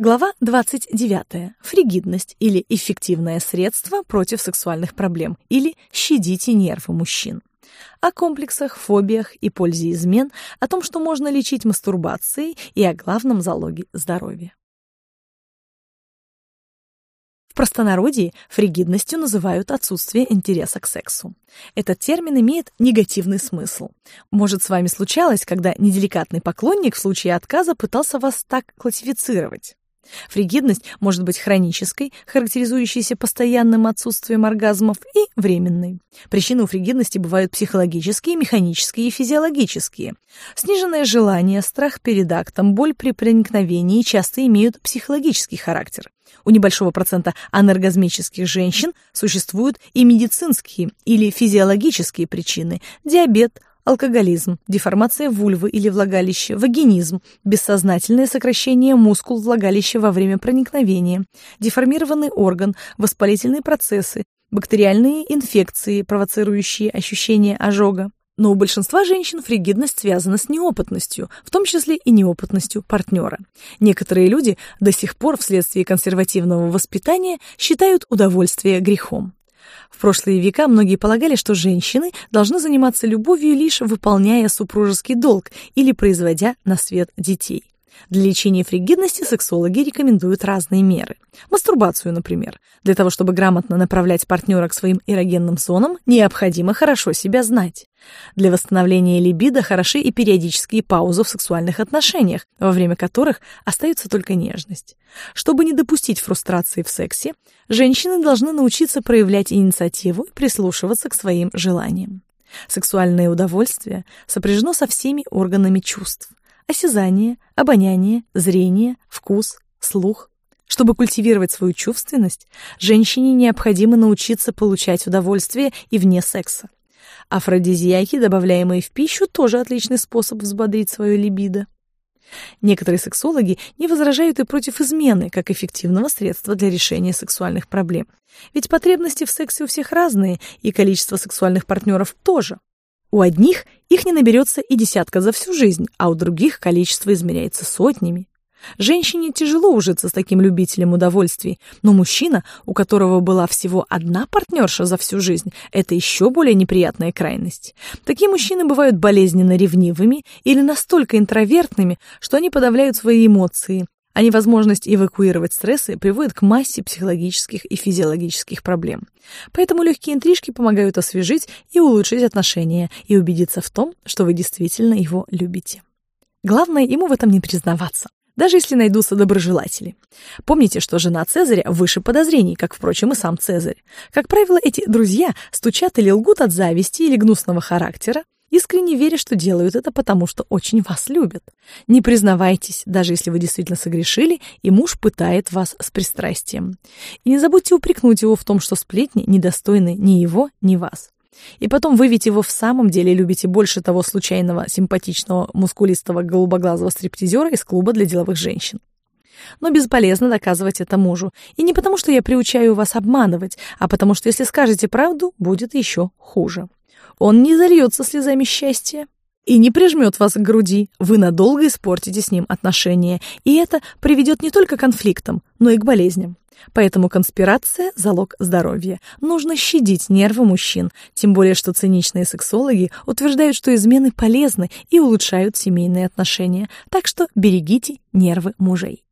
Глава 29. Фригидность или эффективное средство против сексуальных проблем или щадите нервы мужчин. О комплексах, фобиях и пользе измен, о том, что можно лечить мастурбацией и о главном залоге здоровья. В простонародье фригидностью называют отсутствие интереса к сексу. Этот термин имеет негативный смысл. Может, с вами случалось, когда неделикатный поклонник в случае отказа пытался вас так классифицировать. Фригидность может быть хронической, характеризующейся постоянным отсутствием оргазмов, и временной. Причины у фригидности бывают психологические, механические и физиологические. Сниженное желание, страх перед актом, боль при проникновении часто имеют психологический характер. У небольшого процента аноргазмических женщин существуют и медицинские или физиологические причины – диабет, алкоголизм, деформация вульвы или влагалища, вагинизм, бессознательное сокращение мускул влагалища во время проникновения, деформированный орган, воспалительные процессы, бактериальные инфекции, провоцирующие ощущение ожога. Но у большинства женщин фригидность связана с неопытностью, в том числе и неопытностью партнера. Некоторые люди до сих пор вследствие консервативного воспитания считают удовольствие грехом. В прошлые века многие полагали, что женщины должны заниматься любовью лишь выполняя супружеский долг или производя на свет детей. Для лечения фригидности сексологи рекомендуют разные меры. Мастурбацию, например. Для того, чтобы грамотно направлять партнера к своим эрогенным зонам, необходимо хорошо себя знать. Для восстановления либидо хороши и периодические паузы в сексуальных отношениях, во время которых остается только нежность. Чтобы не допустить фрустрации в сексе, женщины должны научиться проявлять инициативу и прислушиваться к своим желаниям. Сексуальное удовольствие сопряжено со всеми органами чувств осязание, обоняние, зрение, вкус, слух. Чтобы культивировать свою чувственность, женщине необходимо научиться получать удовольствие и вне секса. Афродизиаки, добавляемые в пищу, тоже отличный способ взбодрить свою либидо. Некоторые сексологи не возражают и против измены как эффективного средства для решения сексуальных проблем. Ведь потребности в сексе у всех разные, и количество сексуальных партнеров тоже. У одних их не наберется и десятка за всю жизнь, а у других количество измеряется сотнями. Женщине тяжело ужиться с таким любителем удовольствий, но мужчина, у которого была всего одна партнерша за всю жизнь, это еще более неприятная крайность. Такие мужчины бывают болезненно ревнивыми или настолько интровертными, что они подавляют свои эмоции, а невозможность эвакуировать стрессы приводит к массе психологических и физиологических проблем. Поэтому легкие интрижки помогают освежить и улучшить отношения и убедиться в том, что вы действительно его любите. Главное ему в этом не признаваться даже если найдутся доброжелатели. Помните, что жена Цезаря выше подозрений, как, впрочем, и сам Цезарь. Как правило, эти друзья стучат или лгут от зависти или гнусного характера, искренне веря, что делают это потому, что очень вас любят. Не признавайтесь, даже если вы действительно согрешили, и муж пытает вас с пристрастием. И не забудьте упрекнуть его в том, что сплетни недостойны ни его, ни вас. И потом вы ведь его в самом деле любите больше того случайного, симпатичного, мускулистого, голубоглазого стриптизера из клуба для деловых женщин. Но бесполезно доказывать это мужу. И не потому, что я приучаю вас обманывать, а потому что если скажете правду, будет еще хуже. Он не зальется слезами счастья и не прижмет вас к груди. Вы надолго испортите с ним отношения, и это приведет не только к конфликтам, но и к болезням. Поэтому конспирация – залог здоровья. Нужно щадить нервы мужчин, тем более что циничные сексологи утверждают, что измены полезны и улучшают семейные отношения. Так что берегите нервы мужей.